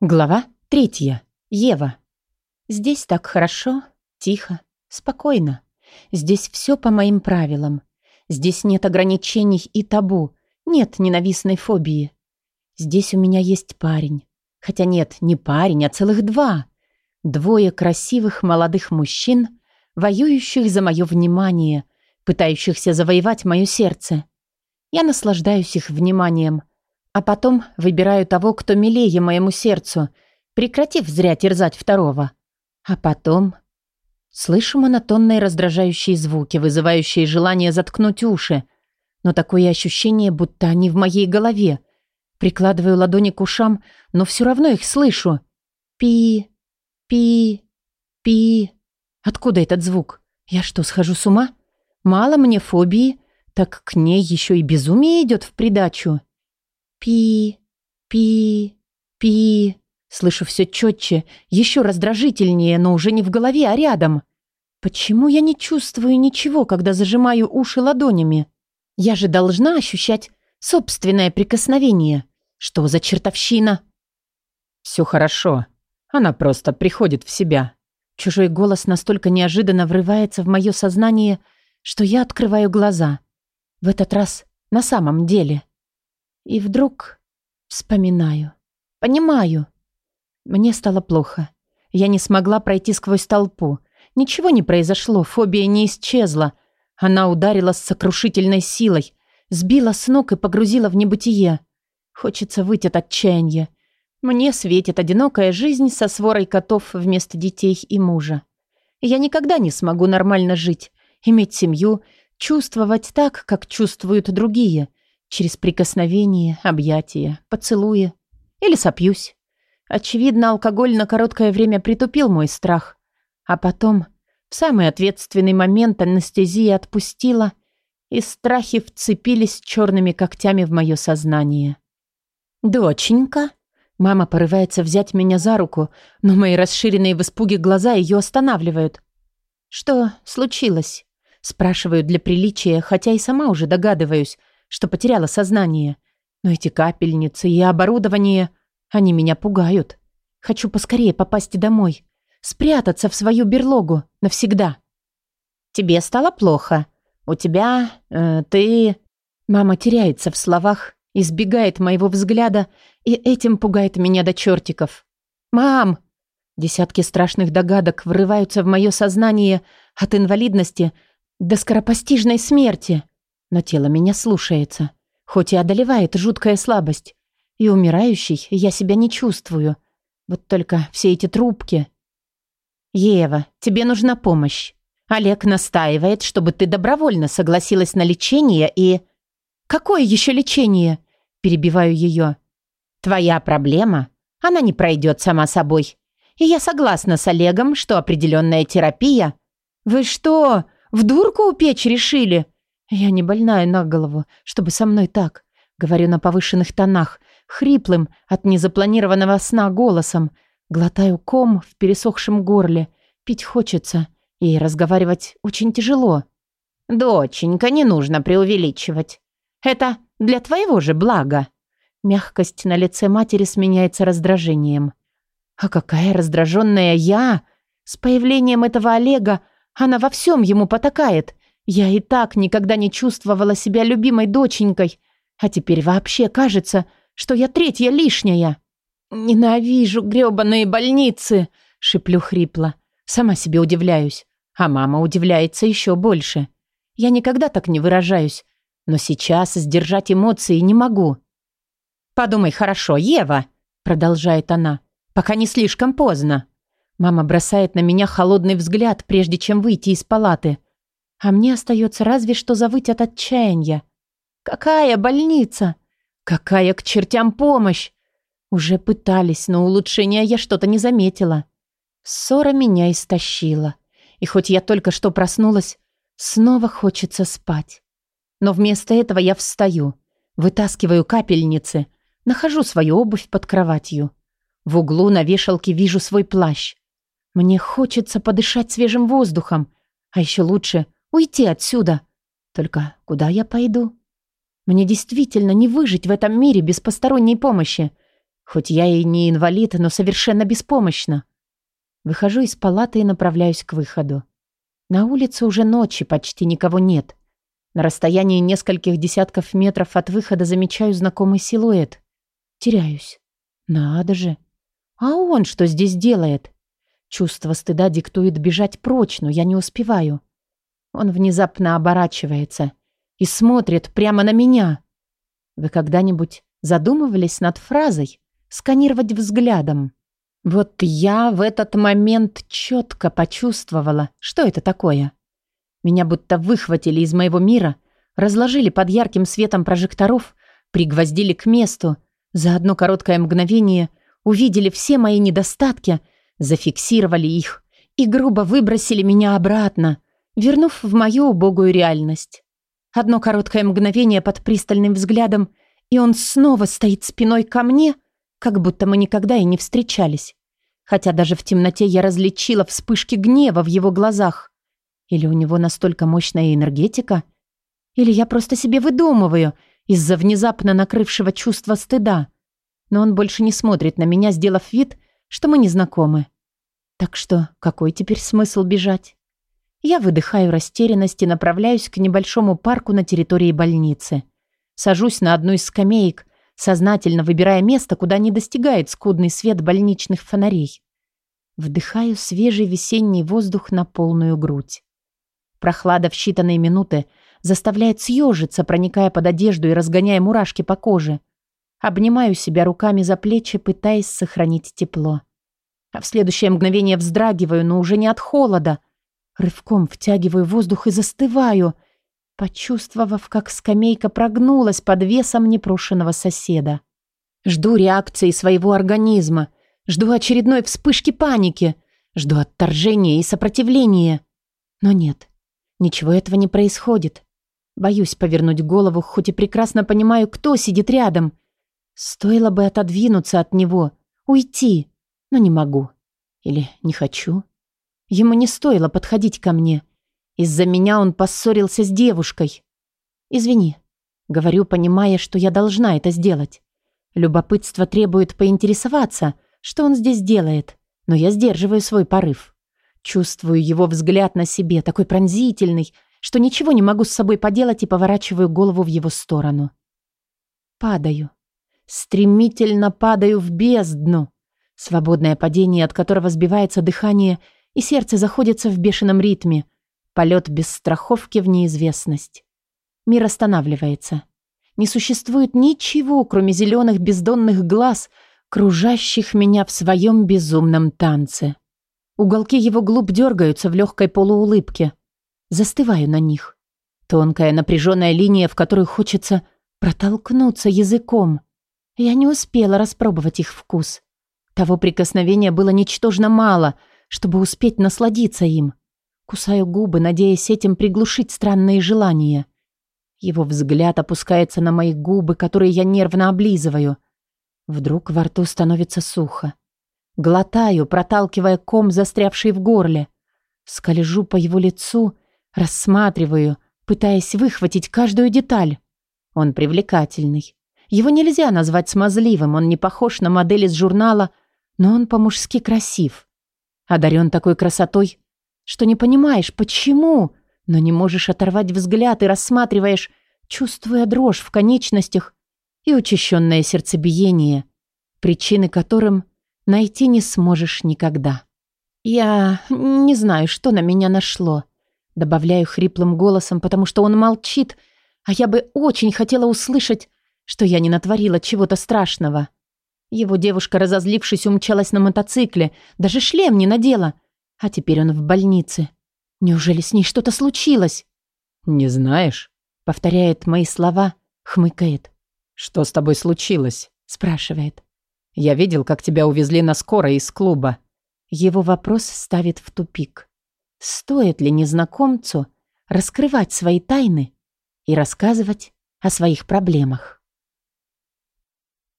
Глава третья. Ева. Здесь так хорошо, тихо, спокойно. Здесь все по моим правилам. Здесь нет ограничений и табу, нет ненавистной фобии. Здесь у меня есть парень. Хотя нет, не парень, а целых два. Двое красивых молодых мужчин, воюющих за мое внимание, пытающихся завоевать мое сердце. Я наслаждаюсь их вниманием – а потом выбираю того, кто милее моему сердцу, прекратив зря терзать второго. А потом... Слышу монотонные раздражающие звуки, вызывающие желание заткнуть уши. Но такое ощущение, будто они в моей голове. Прикладываю ладони к ушам, но все равно их слышу. Пи, пи, пи. Откуда этот звук? Я что, схожу с ума? Мало мне фобии, так к ней еще и безумие идет в придачу. «Пи, пи, пи». Слышу все четче, еще раздражительнее, но уже не в голове, а рядом. Почему я не чувствую ничего, когда зажимаю уши ладонями? Я же должна ощущать собственное прикосновение. Что за чертовщина? Все хорошо. Она просто приходит в себя. Чужой голос настолько неожиданно врывается в мое сознание, что я открываю глаза. В этот раз на самом деле. И вдруг вспоминаю. Понимаю. Мне стало плохо. Я не смогла пройти сквозь толпу. Ничего не произошло, фобия не исчезла. Она ударила с сокрушительной силой, сбила с ног и погрузила в небытие. Хочется выйти от отчаяния. Мне светит одинокая жизнь со сворой котов вместо детей и мужа. Я никогда не смогу нормально жить, иметь семью, чувствовать так, как чувствуют другие, Через прикосновение, объятия, поцелуи. Или сопьюсь. Очевидно, алкоголь на короткое время притупил мой страх. А потом, в самый ответственный момент, анестезия отпустила, и страхи вцепились черными когтями в мое сознание. «Доченька?» Мама порывается взять меня за руку, но мои расширенные в испуге глаза ее останавливают. «Что случилось?» Спрашиваю для приличия, хотя и сама уже догадываюсь, что потеряла сознание. Но эти капельницы и оборудование, они меня пугают. Хочу поскорее попасть домой, спрятаться в свою берлогу навсегда. Тебе стало плохо. У тебя... Э, ты... Мама теряется в словах, избегает моего взгляда и этим пугает меня до чертиков. «Мам!» Десятки страшных догадок врываются в мое сознание от инвалидности до скоропостижной смерти. Но тело меня слушается, хоть и одолевает жуткая слабость. И умирающий я себя не чувствую. Вот только все эти трубки... «Ева, тебе нужна помощь. Олег настаивает, чтобы ты добровольно согласилась на лечение и...» «Какое еще лечение?» Перебиваю ее. «Твоя проблема. Она не пройдет сама собой. И я согласна с Олегом, что определенная терапия...» «Вы что, в дурку упечь решили?» Я не больная на голову, чтобы со мной так. Говорю на повышенных тонах, хриплым от незапланированного сна голосом. Глотаю ком в пересохшем горле. Пить хочется, и разговаривать очень тяжело. «Доченька, не нужно преувеличивать. Это для твоего же блага». Мягкость на лице матери сменяется раздражением. «А какая раздраженная я! С появлением этого Олега она во всем ему потакает, я и так никогда не чувствовала себя любимой доченькой, а теперь вообще кажется, что я третья лишняя. «Ненавижу грёбаные больницы!» — шиплю хрипло. Сама себе удивляюсь, а мама удивляется еще больше. Я никогда так не выражаюсь, но сейчас сдержать эмоции не могу. «Подумай хорошо, Ева!» — продолжает она. «Пока не слишком поздно». Мама бросает на меня холодный взгляд, прежде чем выйти из палаты. А мне остается разве что завыть от отчаяния. Какая больница? Какая к чертям помощь? Уже пытались, но улучшения я что-то не заметила. Ссора меня истощила. И хоть я только что проснулась, снова хочется спать. Но вместо этого я встаю, вытаскиваю капельницы, нахожу свою обувь под кроватью. В углу на вешалке вижу свой плащ. Мне хочется подышать свежим воздухом, а еще лучше Уйти отсюда. Только куда я пойду? Мне действительно не выжить в этом мире без посторонней помощи. Хоть я и не инвалид, но совершенно беспомощна. Выхожу из палаты и направляюсь к выходу. На улице уже ночи, почти никого нет. На расстоянии нескольких десятков метров от выхода замечаю знакомый силуэт. Теряюсь. Надо же. А он что здесь делает? Чувство стыда диктует бежать прочь, но я не успеваю. Он внезапно оборачивается и смотрит прямо на меня. Вы когда-нибудь задумывались над фразой «сканировать взглядом»? Вот я в этот момент четко почувствовала, что это такое. Меня будто выхватили из моего мира, разложили под ярким светом прожекторов, пригвоздили к месту, за одно короткое мгновение увидели все мои недостатки, зафиксировали их и грубо выбросили меня обратно, вернув в мою убогую реальность. Одно короткое мгновение под пристальным взглядом, и он снова стоит спиной ко мне, как будто мы никогда и не встречались. Хотя даже в темноте я различила вспышки гнева в его глазах. Или у него настолько мощная энергетика, или я просто себе выдумываю из-за внезапно накрывшего чувства стыда. Но он больше не смотрит на меня, сделав вид, что мы не знакомы. Так что какой теперь смысл бежать? Я выдыхаю растерянность и направляюсь к небольшому парку на территории больницы. Сажусь на одну из скамеек, сознательно выбирая место, куда не достигает скудный свет больничных фонарей. Вдыхаю свежий весенний воздух на полную грудь. Прохлада в считанные минуты заставляет съежиться, проникая под одежду и разгоняя мурашки по коже. Обнимаю себя руками за плечи, пытаясь сохранить тепло. А в следующее мгновение вздрагиваю, но уже не от холода, Рывком втягиваю воздух и застываю, почувствовав, как скамейка прогнулась под весом непрошенного соседа. Жду реакции своего организма, жду очередной вспышки паники, жду отторжения и сопротивления. Но нет, ничего этого не происходит. Боюсь повернуть голову, хоть и прекрасно понимаю, кто сидит рядом. Стоило бы отодвинуться от него, уйти, но не могу. Или не хочу. Ему не стоило подходить ко мне. Из-за меня он поссорился с девушкой. «Извини», — говорю, понимая, что я должна это сделать. Любопытство требует поинтересоваться, что он здесь делает, но я сдерживаю свой порыв. Чувствую его взгляд на себе, такой пронзительный, что ничего не могу с собой поделать и поворачиваю голову в его сторону. Падаю. Стремительно падаю в бездну. Свободное падение, от которого сбивается дыхание и сердце заходится в бешеном ритме. Полет без страховки в неизвестность. Мир останавливается. Не существует ничего, кроме зеленых бездонных глаз, кружащих меня в своем безумном танце. Уголки его глуб дергаются в легкой полуулыбке. Застываю на них. Тонкая напряженная линия, в которую хочется протолкнуться языком. Я не успела распробовать их вкус. Того прикосновения было ничтожно мало — чтобы успеть насладиться им. Кусаю губы, надеясь этим приглушить странные желания. Его взгляд опускается на мои губы, которые я нервно облизываю. Вдруг во рту становится сухо. Глотаю, проталкивая ком, застрявший в горле. Скольжу по его лицу, рассматриваю, пытаясь выхватить каждую деталь. Он привлекательный. Его нельзя назвать смазливым, он не похож на модель из журнала, но он по-мужски красив одарен такой красотой, что не понимаешь, почему, но не можешь оторвать взгляд и рассматриваешь, чувствуя дрожь в конечностях и учащенное сердцебиение, причины которым найти не сможешь никогда. «Я не знаю, что на меня нашло», — добавляю хриплым голосом, потому что он молчит, а я бы очень хотела услышать, что я не натворила чего-то страшного. Его девушка, разозлившись, умчалась на мотоцикле. Даже шлем не надела. А теперь он в больнице. Неужели с ней что-то случилось? «Не знаешь?» — повторяет мои слова, хмыкает. «Что с тобой случилось?» — спрашивает. «Я видел, как тебя увезли на скорой из клуба». Его вопрос ставит в тупик. Стоит ли незнакомцу раскрывать свои тайны и рассказывать о своих проблемах?